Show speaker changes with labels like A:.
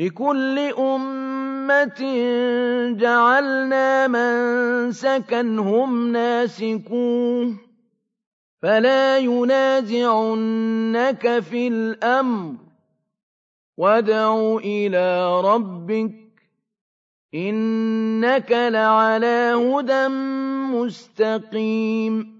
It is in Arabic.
A: لِكُلِّ أُمَّةٍ جَعَلْنَا مَنسَكًا هُمْ نَاسِكُوهُ ۖ. فَلَا يُنَازِعُنَّكَ فِي الْأَمْرِ ۚ. وَادْعُ إِلَىٰ رَبِّكَ ۖ إِنَّكَ لَعَلَىٰ هُدًى مُّسْتَقِيمٍ.